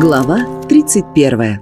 Глава 31.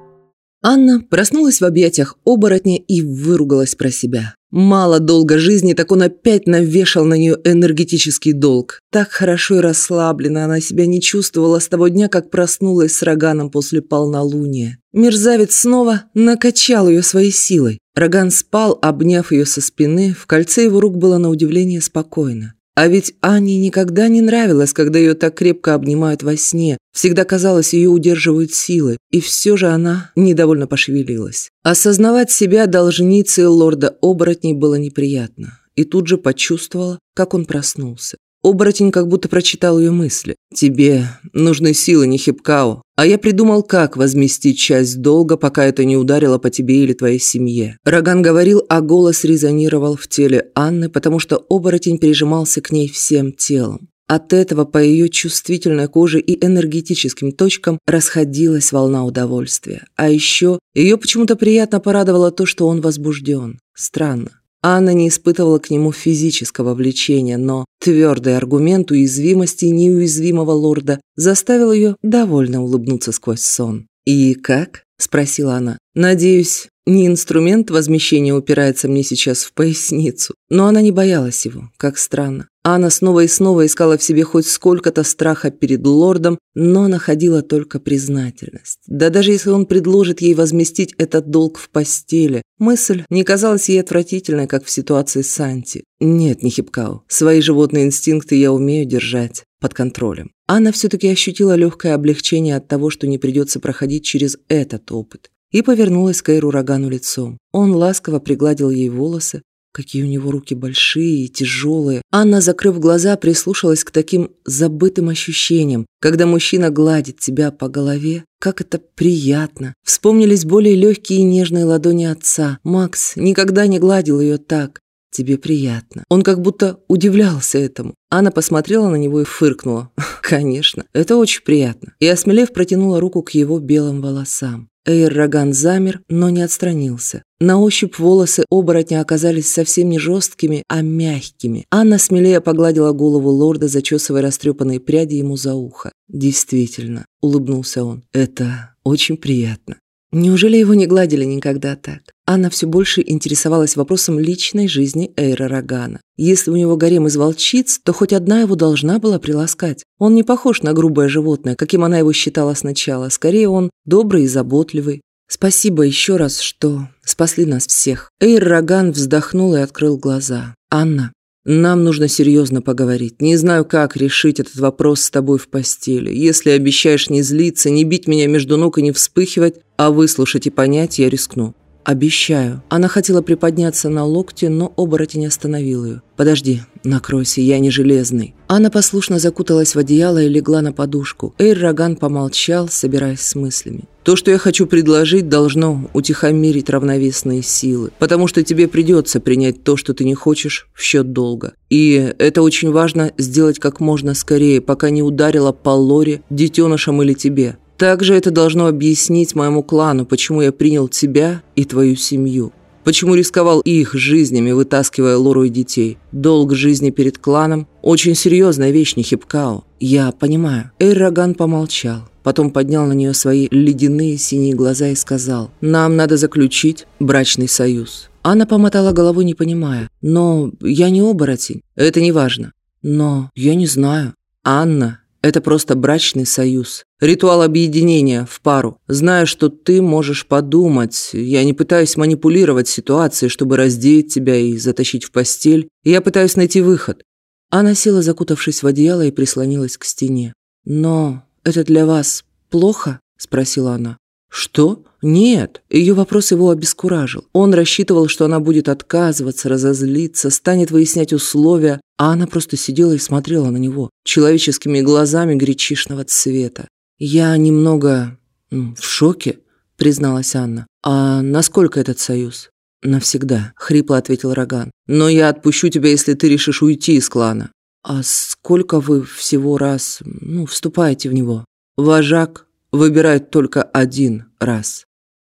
Анна проснулась в объятиях оборотня и выругалась про себя. Мало долго жизни, так он опять навешал на нее энергетический долг. Так хорошо и расслабленно она себя не чувствовала с того дня, как проснулась с Роганом после полнолуния. Мерзавец снова накачал ее своей силой. Роган спал, обняв ее со спины, в кольце его рук было на удивление спокойно. А ведь Ане никогда не нравилось, когда ее так крепко обнимают во сне. Всегда казалось, ее удерживают силы. И все же она недовольно пошевелилась. Осознавать себя должницей лорда оборотней было неприятно. И тут же почувствовала, как он проснулся. Оборотень как будто прочитал ее мысли. «Тебе нужны силы, не хипкао. А я придумал, как возместить часть долга, пока это не ударило по тебе или твоей семье». Роган говорил, а голос резонировал в теле Анны, потому что оборотень прижимался к ней всем телом. От этого по ее чувствительной коже и энергетическим точкам расходилась волна удовольствия. А еще ее почему-то приятно порадовало то, что он возбужден. Странно. Анна не испытывала к нему физического влечения, но твердый аргумент уязвимости неуязвимого лорда заставил ее довольно улыбнуться сквозь сон. «И как?» – спросила она. «Надеюсь, не инструмент возмещения упирается мне сейчас в поясницу». Но она не боялась его, как странно. Анна снова и снова искала в себе хоть сколько-то страха перед лордом, но находила только признательность. Да даже если он предложит ей возместить этот долг в постели, мысль не казалась ей отвратительной, как в ситуации с Санти. Нет, не хипкау, свои животные инстинкты я умею держать под контролем. Анна все-таки ощутила легкое облегчение от того, что не придется проходить через этот опыт и повернулась к Эйру Рогану лицом. Он ласково пригладил ей волосы, Какие у него руки большие и тяжелые. Анна, закрыв глаза, прислушалась к таким забытым ощущениям, когда мужчина гладит тебя по голове. Как это приятно. Вспомнились более легкие и нежные ладони отца. Макс никогда не гладил ее так. Тебе приятно. Он как будто удивлялся этому. Анна посмотрела на него и фыркнула. Конечно, это очень приятно. И, осмелев, протянула руку к его белым волосам. Эйр Роган замер, но не отстранился. На ощупь волосы оборотня оказались совсем не жесткими, а мягкими. Анна смелее погладила голову лорда, зачесывая растрепанные пряди ему за ухо. «Действительно», — улыбнулся он, — «это очень приятно». Неужели его не гладили никогда так? Анна все больше интересовалась вопросом личной жизни Эйра Рогана. Если у него гарем из волчиц, то хоть одна его должна была приласкать. Он не похож на грубое животное, каким она его считала сначала. Скорее, он добрый и заботливый. Спасибо еще раз, что спасли нас всех. Эйр Роган вздохнул и открыл глаза. «Анна, нам нужно серьезно поговорить. Не знаю, как решить этот вопрос с тобой в постели. Если обещаешь не злиться, не бить меня между ног и не вспыхивать, а выслушать и понять, я рискну. «Обещаю». Она хотела приподняться на локте, но оборотень остановил ее. «Подожди, накройся, я не железный». Анна послушно закуталась в одеяло и легла на подушку. Эйр Роган помолчал, собираясь с мыслями. «То, что я хочу предложить, должно утихомирить равновесные силы, потому что тебе придется принять то, что ты не хочешь, в счет долга. И это очень важно сделать как можно скорее, пока не ударила по Лоре, детенышам или тебе. Также это должно объяснить моему клану, почему я принял тебя и твою семью. Почему рисковал их жизнями, вытаскивая Лору и детей. Долг жизни перед кланом – очень серьезная вещь, не хипкао. Я понимаю. Эйраган помолчал. Потом поднял на нее свои ледяные синие глаза и сказал, «Нам надо заключить брачный союз». Анна помотала головой, не понимая. «Но я не оборотень. Это не важно». «Но я не знаю». «Анна, это просто брачный союз. Ритуал объединения в пару. Знаю, что ты можешь подумать. Я не пытаюсь манипулировать ситуацией, чтобы раздеть тебя и затащить в постель. Я пытаюсь найти выход. Она села, закутавшись в одеяло, и прислонилась к стене. «Но это для вас плохо?» – спросила она. «Что? Нет». Ее вопрос его обескуражил. Он рассчитывал, что она будет отказываться, разозлиться, станет выяснять условия, а она просто сидела и смотрела на него человеческими глазами гречишного цвета. «Я немного в шоке», — призналась Анна. «А насколько этот союз?» «Навсегда», — хрипло ответил Роган. «Но я отпущу тебя, если ты решишь уйти из клана». «А сколько вы всего раз, ну, вступаете в него?» «Вожак выбирает только один раз».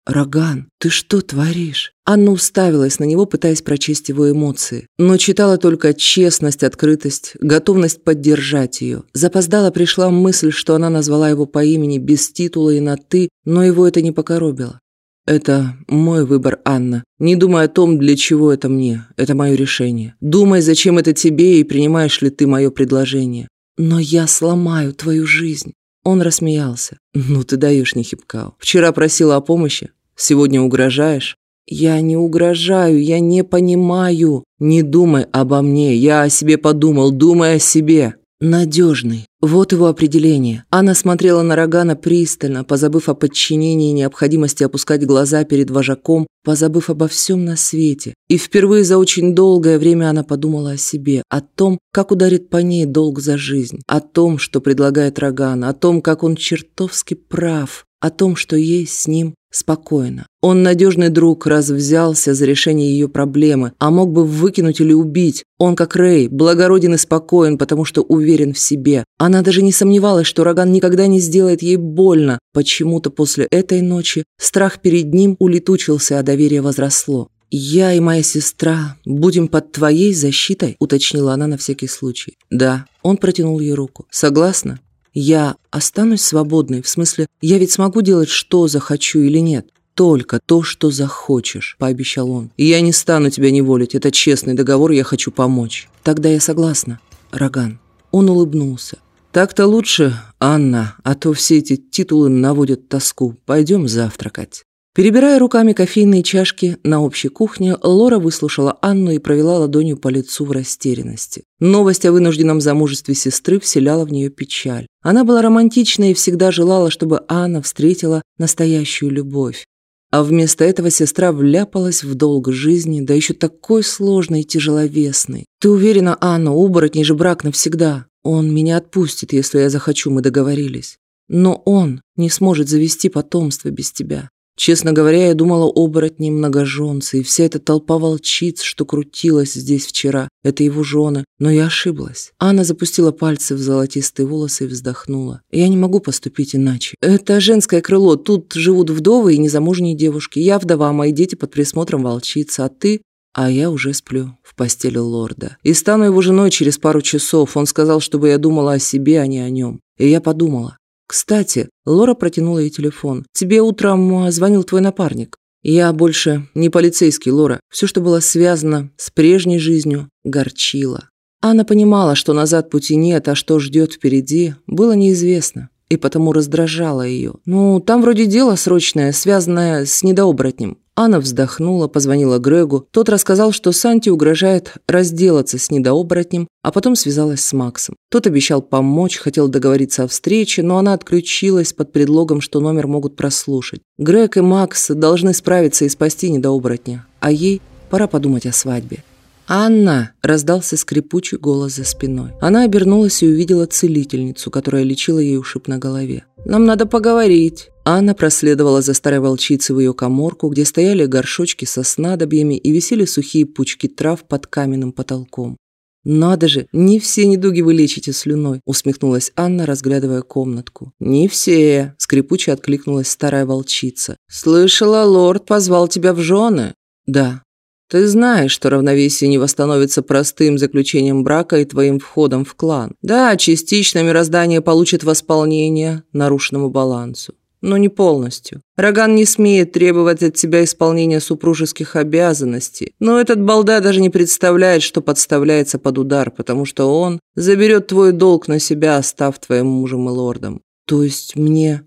«Роган, ты что творишь?» Анна уставилась на него, пытаясь прочесть его эмоции. Но читала только честность, открытость, готовность поддержать ее. Запоздала пришла мысль, что она назвала его по имени без титула и на «ты», но его это не покоробило. «Это мой выбор, Анна. Не думай о том, для чего это мне. Это мое решение. Думай, зачем это тебе и принимаешь ли ты мое предложение. Но я сломаю твою жизнь». Он рассмеялся. «Ну ты даешь, Нехипкау. Вчера просила о помощи. Сегодня угрожаешь?» «Я не угрожаю, я не понимаю. Не думай обо мне, я о себе подумал, думай о себе». Надежный. Вот его определение. Анна смотрела на Рогана пристально, позабыв о подчинении и необходимости опускать глаза перед вожаком, позабыв обо всем на свете. И впервые за очень долгое время она подумала о себе, о том, как ударит по ней долг за жизнь, о том, что предлагает Роган, о том, как он чертовски прав, о том, что ей с ним Спокойно. Он надежный друг, раз взялся за решение ее проблемы, а мог бы выкинуть или убить. Он, как Рэй, благороден и спокоен, потому что уверен в себе. Она даже не сомневалась, что Роган никогда не сделает ей больно. Почему-то после этой ночи страх перед ним улетучился, а доверие возросло. «Я и моя сестра будем под твоей защитой», – уточнила она на всякий случай. «Да». Он протянул ей руку. «Согласна?» Я останусь свободной, в смысле, я ведь смогу делать, что захочу или нет. Только то, что захочешь, пообещал он. И я не стану тебя неволить, это честный договор, я хочу помочь. Тогда я согласна, Роган. Он улыбнулся. Так-то лучше, Анна, а то все эти титулы наводят тоску. Пойдем завтракать. Перебирая руками кофейные чашки на общей кухне, Лора выслушала Анну и провела ладонью по лицу в растерянности. Новость о вынужденном замужестве сестры вселяла в нее печаль. Она была романтична и всегда желала, чтобы Анна встретила настоящую любовь. А вместо этого сестра вляпалась в долг жизни, да еще такой сложный и тяжеловесный. «Ты уверена, Анна, оборотней же брак навсегда. Он меня отпустит, если я захочу, мы договорились. Но он не сможет завести потомство без тебя. Честно говоря, я думала оборотни многоженцы, и вся эта толпа волчиц, что крутилась здесь вчера, это его жены. Но я ошиблась. Анна запустила пальцы в золотистые волосы и вздохнула. Я не могу поступить иначе. Это женское крыло. Тут живут вдовы и незамужние девушки. Я вдова, мои дети под присмотром волчицы, а ты... А я уже сплю в постели лорда. И стану его женой через пару часов. Он сказал, чтобы я думала о себе, а не о нем. И я подумала. «Кстати», — Лора протянула ей телефон, «тебе утром а, звонил твой напарник. Я больше не полицейский, Лора. Все, что было связано с прежней жизнью, горчило». Анна понимала, что назад пути нет, а что ждет впереди, было неизвестно, и потому раздражало ее. «Ну, там вроде дело срочное, связанное с недооборотнем. Анна вздохнула, позвонила Грегу. Тот рассказал, что Санти угрожает разделаться с недооборотнем, а потом связалась с Максом. Тот обещал помочь, хотел договориться о встрече, но она отключилась под предлогом, что номер могут прослушать. Грег и Макс должны справиться и спасти недооборотня, а ей пора подумать о свадьбе. «Анна!» – раздался скрипучий голос за спиной. Она обернулась и увидела целительницу, которая лечила ей ушиб на голове. «Нам надо поговорить!» Анна проследовала за старой волчицей в ее коморку, где стояли горшочки со снадобьями и висели сухие пучки трав под каменным потолком. «Надо же, не все недуги вы лечите слюной», – усмехнулась Анна, разглядывая комнатку. «Не все», – скрипуче откликнулась старая волчица. «Слышала, лорд позвал тебя в жены?» «Да», ты знаешь, что равновесие не восстановится простым заключением брака и твоим входом в клан. Да, частично мироздание получит восполнение нарушенному балансу. Но не полностью. Роган не смеет требовать от тебя исполнения супружеских обязанностей. Но этот балда даже не представляет, что подставляется под удар, потому что он заберет твой долг на себя, став твоим мужем и лордом. То есть мне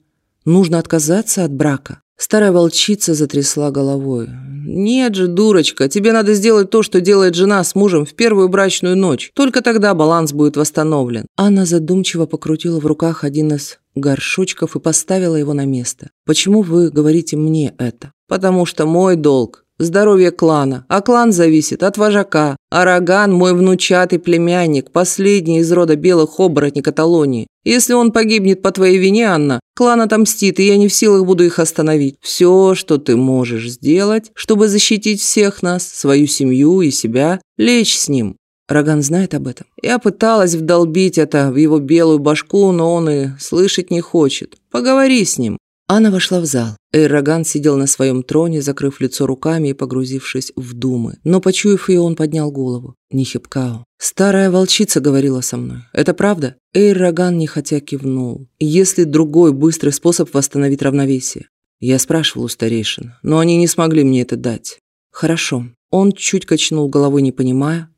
нужно отказаться от брака? Старая волчица затрясла головой. «Нет же, дурочка, тебе надо сделать то, что делает жена с мужем в первую брачную ночь. Только тогда баланс будет восстановлен». Анна задумчиво покрутила в руках один из горшочков и поставила его на место. «Почему вы говорите мне это?» «Потому что мой долг здоровье клана, а клан зависит от вожака. Араган – мой внучатый племянник, последний из рода белых оборотней Каталонии. Если он погибнет по твоей вине, Анна, клан отомстит, и я не в силах буду их остановить. Все, что ты можешь сделать, чтобы защитить всех нас, свою семью и себя, лечь с ним. Роган знает об этом. Я пыталась вдолбить это в его белую башку, но он и слышать не хочет. Поговори с ним. Анна вошла в зал. Эйроган сидел на своем троне, закрыв лицо руками и погрузившись в думы. Но, почуяв ее, он поднял голову. Нихипкао. «Старая волчица говорила со мной. Это правда?» Эйроган нехотя кивнул. «Есть ли другой быстрый способ восстановить равновесие?» Я спрашивал у старейшин, но они не смогли мне это дать. «Хорошо». Он чуть качнул головой, не понимая.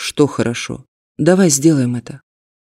«Что хорошо? Давай сделаем это».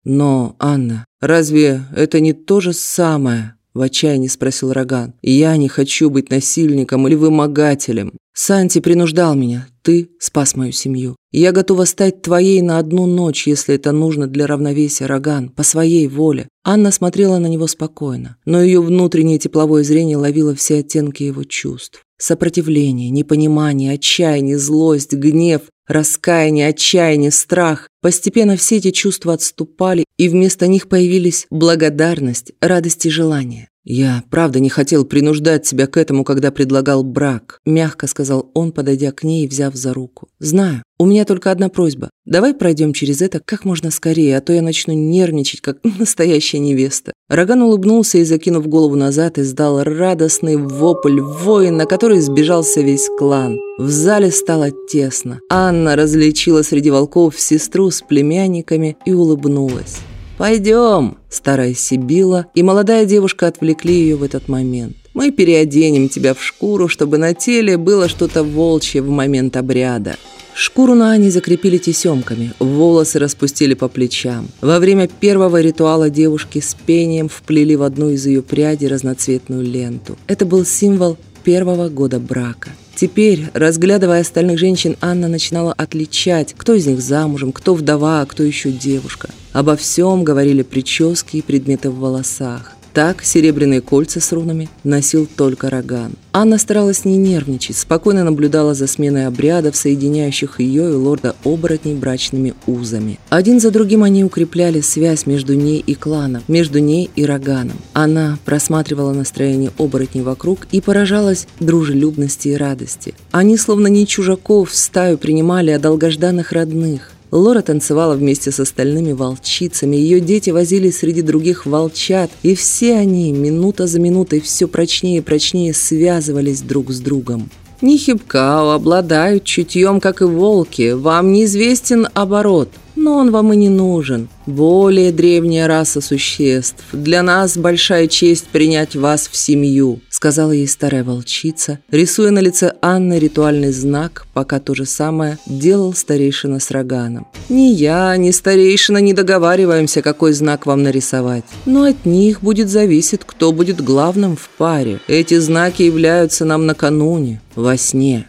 «Но, Анна, разве это не то же самое?» В отчаянии спросил Роган. «Я не хочу быть насильником или вымогателем. Санти принуждал меня. Ты спас мою семью. Я готова стать твоей на одну ночь, если это нужно для равновесия, Роган, по своей воле». Анна смотрела на него спокойно, но ее внутреннее тепловое зрение ловило все оттенки его чувств. Сопротивление, непонимание, отчаяние, злость, гнев, раскаяние, отчаяние, страх. Постепенно все эти чувства отступали, и вместо них появились благодарность, радость и желание. «Я, правда, не хотел принуждать тебя к этому, когда предлагал брак», мягко сказал он, подойдя к ней и взяв за руку. «Знаю. У меня только одна просьба. Давай пройдем через это как можно скорее, а то я начну нервничать, как настоящая невеста». Роган улыбнулся и, закинув голову назад, издал радостный вопль воин, на который сбежался весь клан. В зале стало тесно. Анна различила среди волков сестру с племянниками и улыбнулась. «Пойдем!» – старая Сибила, и молодая девушка отвлекли ее в этот момент. «Мы переоденем тебя в шкуру, чтобы на теле было что-то волчье в момент обряда». Шкуру на Ане закрепили тесемками, волосы распустили по плечам. Во время первого ритуала девушки с пением вплели в одну из ее прядей разноцветную ленту. Это был символ первого года брака. Теперь, разглядывая остальных женщин, Анна начинала отличать, кто из них замужем, кто вдова, а кто еще девушка. Обо всем говорили прически и предметы в волосах. Так серебряные кольца с рунами носил только Роган. Анна старалась не нервничать, спокойно наблюдала за сменой обрядов, соединяющих ее и лорда оборотней брачными узами. Один за другим они укрепляли связь между ней и кланом, между ней и Роганом. Она просматривала настроение оборотней вокруг и поражалась дружелюбности и радости. Они словно не чужаков в стаю принимали, а долгожданных родных. Лора танцевала вместе с остальными волчицами, ее дети возились среди других волчат, и все они, минута за минутой, все прочнее и прочнее связывались друг с другом. Нихипкао обладают чутьем, как и волки. Вам неизвестен оборот но он вам и не нужен. Более древняя раса существ. Для нас большая честь принять вас в семью», — сказала ей старая волчица, рисуя на лице Анны ритуальный знак, пока то же самое делал старейшина с роганом. «Ни я, ни старейшина не договариваемся, какой знак вам нарисовать. Но от них будет зависеть, кто будет главным в паре. Эти знаки являются нам накануне, во сне».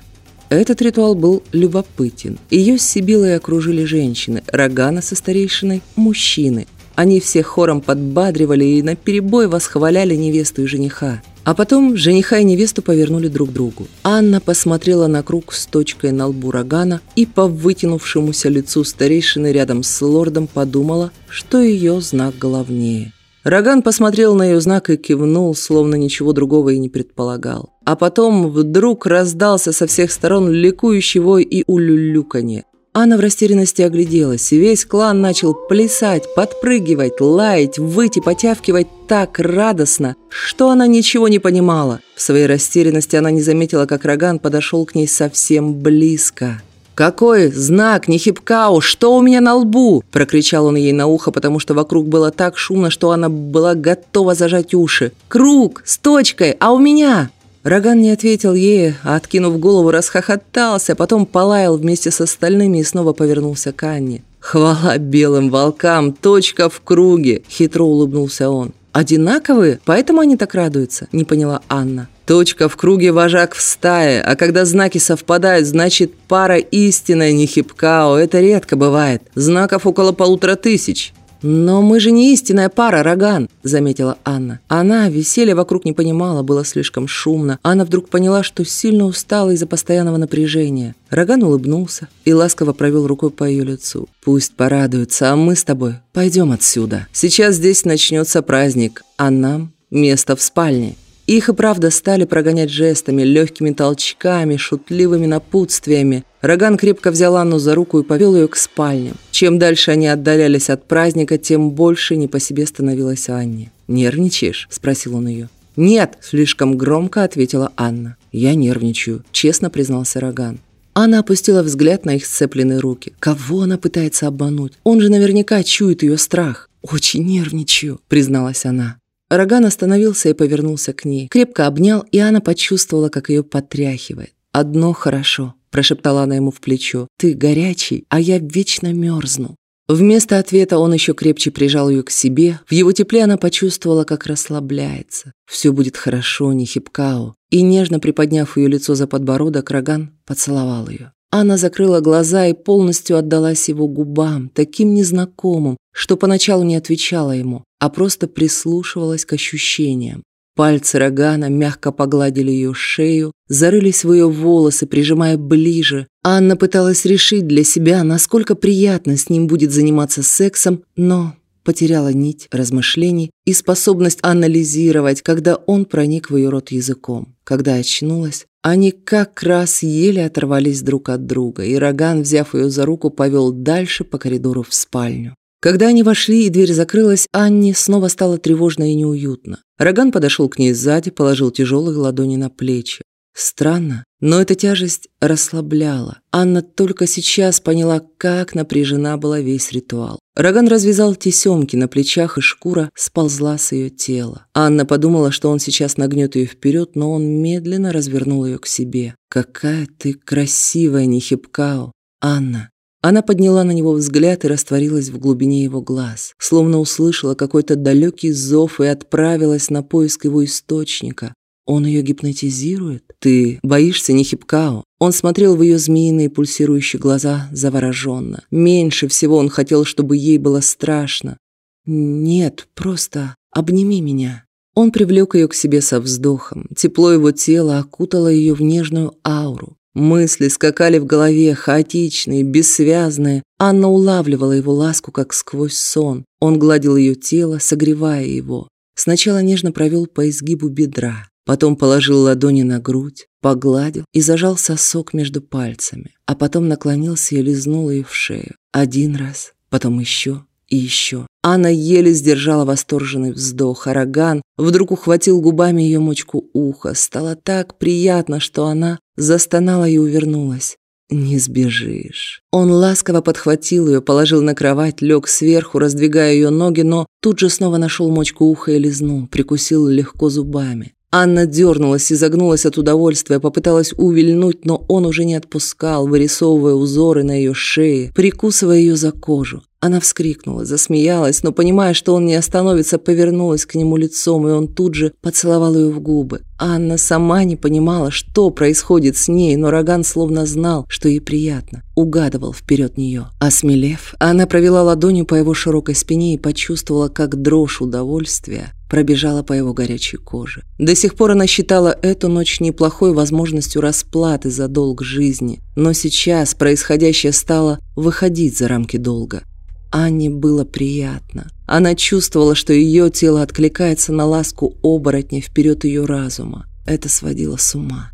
Этот ритуал был любопытен. Ее с Сибилой окружили женщины, Рогана со старейшиной – мужчины. Они все хором подбадривали и наперебой восхваляли невесту и жениха. А потом жениха и невесту повернули друг к другу. Анна посмотрела на круг с точкой на лбу Рогана и по вытянувшемуся лицу старейшины рядом с лордом подумала, что ее знак главнее. Роган посмотрел на ее знак и кивнул, словно ничего другого и не предполагал. А потом вдруг раздался со всех сторон ликующий вой и улюлюканье. Анна в растерянности огляделась, и весь клан начал плясать, подпрыгивать, лаять, выйти, потявкивать так радостно, что она ничего не понимала. В своей растерянности она не заметила, как Роган подошел к ней совсем близко. «Какой знак, Нехипкау? Что у меня на лбу?» – прокричал он ей на ухо, потому что вокруг было так шумно, что она была готова зажать уши. «Круг! С точкой! А у меня?» Роган не ответил ей, а, откинув голову, расхохотался, потом полаял вместе с остальными и снова повернулся к Анне. «Хвала белым волкам! Точка в круге!» – хитро улыбнулся он. «Одинаковые? Поэтому они так радуются?» – не поняла Анна. Точка в круге вожак в стае, а когда знаки совпадают, значит пара истинная не хипкао. Это редко бывает. Знаков около полутора тысяч. «Но мы же не истинная пара, Роган», – заметила Анна. Она веселья вокруг не понимала, было слишком шумно. Анна вдруг поняла, что сильно устала из-за постоянного напряжения. Роган улыбнулся и ласково провел рукой по ее лицу. «Пусть порадуются, а мы с тобой пойдем отсюда. Сейчас здесь начнется праздник, а нам место в спальне». Их и правда стали прогонять жестами, легкими толчками, шутливыми напутствиями. Роган крепко взял Анну за руку и повел ее к спальням. Чем дальше они отдалялись от праздника, тем больше не по себе становилась Анне. «Нервничаешь?» – спросил он ее. «Нет!» – слишком громко ответила Анна. «Я нервничаю», – честно признался Роган. Анна опустила взгляд на их сцепленные руки. Кого она пытается обмануть? Он же наверняка чует ее страх. «Очень нервничаю», – призналась она. Роган остановился и повернулся к ней. Крепко обнял, и Анна почувствовала, как ее потряхивает. «Одно хорошо», – прошептала она ему в плечо. «Ты горячий, а я вечно мерзну». Вместо ответа он еще крепче прижал ее к себе. В его тепле она почувствовала, как расслабляется. «Все будет хорошо, не хипкао». И нежно приподняв ее лицо за подбородок, Роган поцеловал ее. Анна закрыла глаза и полностью отдалась его губам, таким незнакомым, что поначалу не отвечала ему, а просто прислушивалась к ощущениям. Пальцы Рогана мягко погладили ее шею, зарылись в ее волосы, прижимая ближе. Анна пыталась решить для себя, насколько приятно с ним будет заниматься сексом, но потеряла нить размышлений и способность анализировать, когда он проник в ее рот языком. Когда очнулась, они как раз еле оторвались друг от друга, и Роган, взяв ее за руку, повел дальше по коридору в спальню. Когда они вошли и дверь закрылась, Анне снова стало тревожно и неуютно. Роган подошел к ней сзади, положил тяжелые ладони на плечи. Странно, но эта тяжесть расслабляла. Анна только сейчас поняла, как напряжена была весь ритуал. Роган развязал тесемки на плечах, и шкура сползла с ее тела. Анна подумала, что он сейчас нагнет ее вперед, но он медленно развернул ее к себе. «Какая ты красивая, Нехипкао! Анна, она подняла на него взгляд и растворилась в глубине его глаз, словно услышала какой-то далекий зов и отправилась на поиск его источника. Он ее гипнотизирует? Ты боишься не хипкао? Он смотрел в ее змеиные пульсирующие глаза завороженно. Меньше всего он хотел, чтобы ей было страшно. «Нет, просто обними меня». Он привлек ее к себе со вздохом. Тепло его тела окутало ее в нежную ауру. Мысли скакали в голове, хаотичные, бессвязные. Анна улавливала его ласку, как сквозь сон. Он гладил ее тело, согревая его. Сначала нежно провел по изгибу бедра, потом положил ладони на грудь, погладил и зажал сосок между пальцами, а потом наклонился и лизнул ее в шею. Один раз, потом еще и еще. Анна еле сдержала восторженный вздох. Араган вдруг ухватил губами ее мочку уха. Стало так приятно, что она застонала и увернулась. «Не сбежишь». Он ласково подхватил ее, положил на кровать, лег сверху, раздвигая ее ноги, но тут же снова нашел мочку уха и лизнул, прикусил легко зубами. Анна дернулась и загнулась от удовольствия, попыталась увильнуть, но он уже не отпускал, вырисовывая узоры на ее шее, прикусывая ее за кожу. Она вскрикнула, засмеялась, но, понимая, что он не остановится, повернулась к нему лицом, и он тут же поцеловал ее в губы. Анна сама не понимала, что происходит с ней, но Роган словно знал, что ей приятно, угадывал вперед нее. Осмелев, она провела ладонью по его широкой спине и почувствовала, как дрожь удовольствия пробежала по его горячей коже. До сих пор она считала эту ночь неплохой возможностью расплаты за долг жизни, но сейчас происходящее стало выходить за рамки долга. Анне было приятно. Она чувствовала, что ее тело откликается на ласку оборотня вперед ее разума. Это сводило с ума.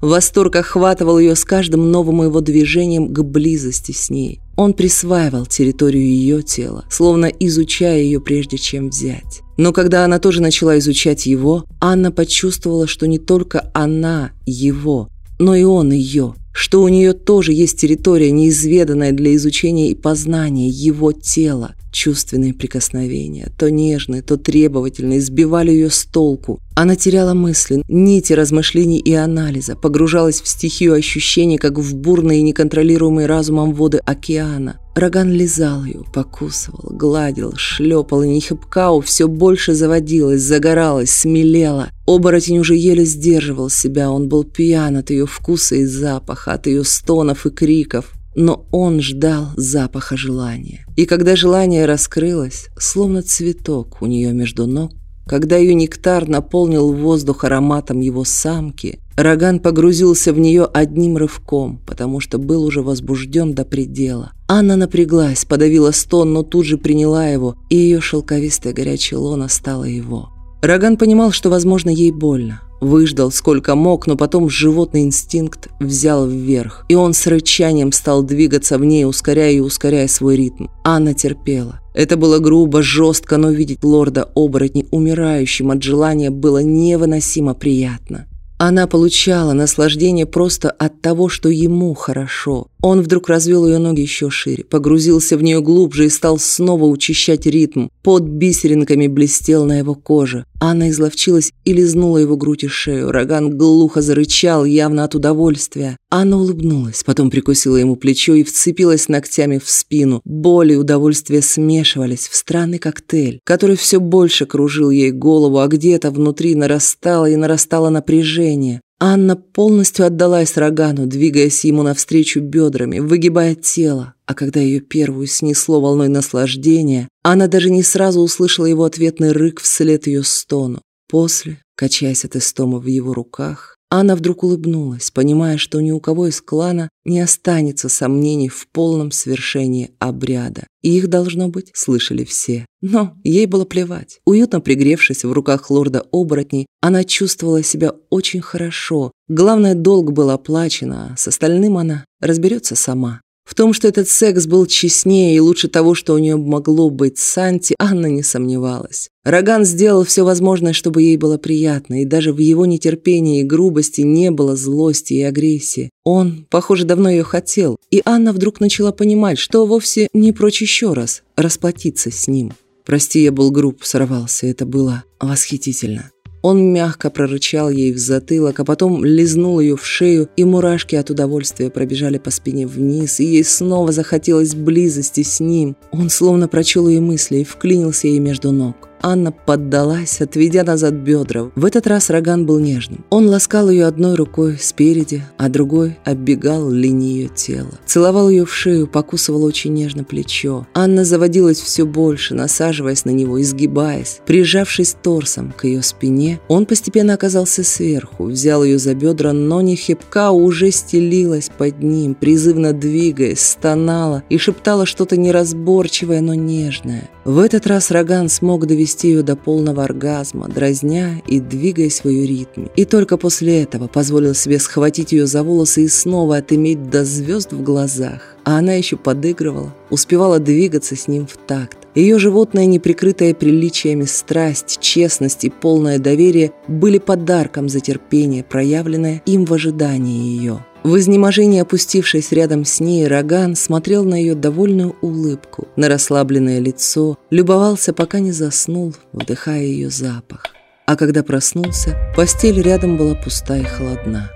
Восторг охватывал ее с каждым новым его движением к близости с ней. Он присваивал территорию ее тела, словно изучая ее прежде чем взять. Но когда она тоже начала изучать его, Анна почувствовала, что не только она его, но и он ее что у нее тоже есть территория, неизведанная для изучения и познания его тела. Чувственные прикосновения, то нежные, то требовательные, сбивали ее с толку. Она теряла мысли, нити размышлений и анализа, погружалась в стихию ощущений, как в бурные и неконтролируемые разумом воды океана. Роган лизал ее, покусывал, гладил, шлепал, и Нихипкау все больше заводилась, загоралась, смелела. Оборотень уже еле сдерживал себя, он был пьян от ее вкуса и запаха, от ее стонов и криков. Но он ждал запаха желания. И когда желание раскрылось, словно цветок у нее между ног, когда ее нектар наполнил воздух ароматом его самки, Роган погрузился в нее одним рывком, потому что был уже возбужден до предела. Анна напряглась, подавила стон, но тут же приняла его, и ее шелковистая горячая лона стала его. Роган понимал, что, возможно, ей больно. Выждал сколько мог, но потом животный инстинкт взял вверх, и он с рычанием стал двигаться в ней, ускоряя и ускоряя свой ритм. Анна терпела. Это было грубо, жестко, но видеть лорда-оборотни умирающим от желания было невыносимо приятно. Она получала наслаждение просто от того, что ему хорошо. Он вдруг развел ее ноги еще шире, погрузился в нее глубже и стал снова учащать ритм. Под бисеринками блестел на его коже. Анна изловчилась и лизнула его грудь и шею. Роган глухо зарычал, явно от удовольствия. Анна улыбнулась, потом прикусила ему плечо и вцепилась ногтями в спину. Боль и удовольствие смешивались в странный коктейль, который все больше кружил ей голову, а где-то внутри нарастало и нарастало напряжение. Анна полностью отдалась Рогану, двигаясь ему навстречу бедрами, выгибая тело. А когда ее первую снесло волной наслаждения, она даже не сразу услышала его ответный рык вслед ее стону. После, качаясь от эстома в его руках, Анна вдруг улыбнулась, понимая, что ни у кого из клана не останется сомнений в полном свершении обряда. И их, должно быть, слышали все. Но ей было плевать. Уютно пригревшись в руках лорда оборотней, она чувствовала себя очень хорошо. Главное, долг был оплачен, а с остальным она разберется сама. В том, что этот секс был честнее и лучше того, что у нее могло быть с Санти, Анна не сомневалась. Роган сделал все возможное, чтобы ей было приятно, и даже в его нетерпении и грубости не было злости и агрессии. Он, похоже, давно ее хотел, и Анна вдруг начала понимать, что вовсе не прочь еще раз расплатиться с ним. «Прости, я был груб», — сорвался, это было восхитительно. Он мягко прорычал ей в затылок, а потом лизнул ее в шею, и мурашки от удовольствия пробежали по спине вниз, и ей снова захотелось близости с ним. Он словно прочел ее мысли и вклинился ей между ног. Анна поддалась, отведя назад бедра. В этот раз Роган был нежным. Он ласкал ее одной рукой спереди, а другой оббегал линии ее тела. Целовал ее в шею, покусывал очень нежно плечо. Анна заводилась все больше, насаживаясь на него, изгибаясь. Прижавшись торсом к ее спине, он постепенно оказался сверху, взял ее за бедра, но не хипка уже стелилась под ним, призывно двигаясь, стонала и шептала что-то неразборчивое, но нежное. В этот раз Роган смог довести довести ее до полного оргазма, дразня и двигая свою ритме. И только после этого позволил себе схватить ее за волосы и снова отыметь до звезд в глазах. А она еще подыгрывала, успевала двигаться с ним в такт. Ее животное, неприкрытая приличиями страсть, честность и полное доверие были подарком за терпение, проявленное им в ожидании ее. В изнеможении опустившись рядом с ней, Роган смотрел на ее довольную улыбку, на расслабленное лицо, любовался, пока не заснул, вдыхая ее запах. А когда проснулся, постель рядом была пуста и холодна.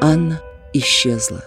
Анна исчезла.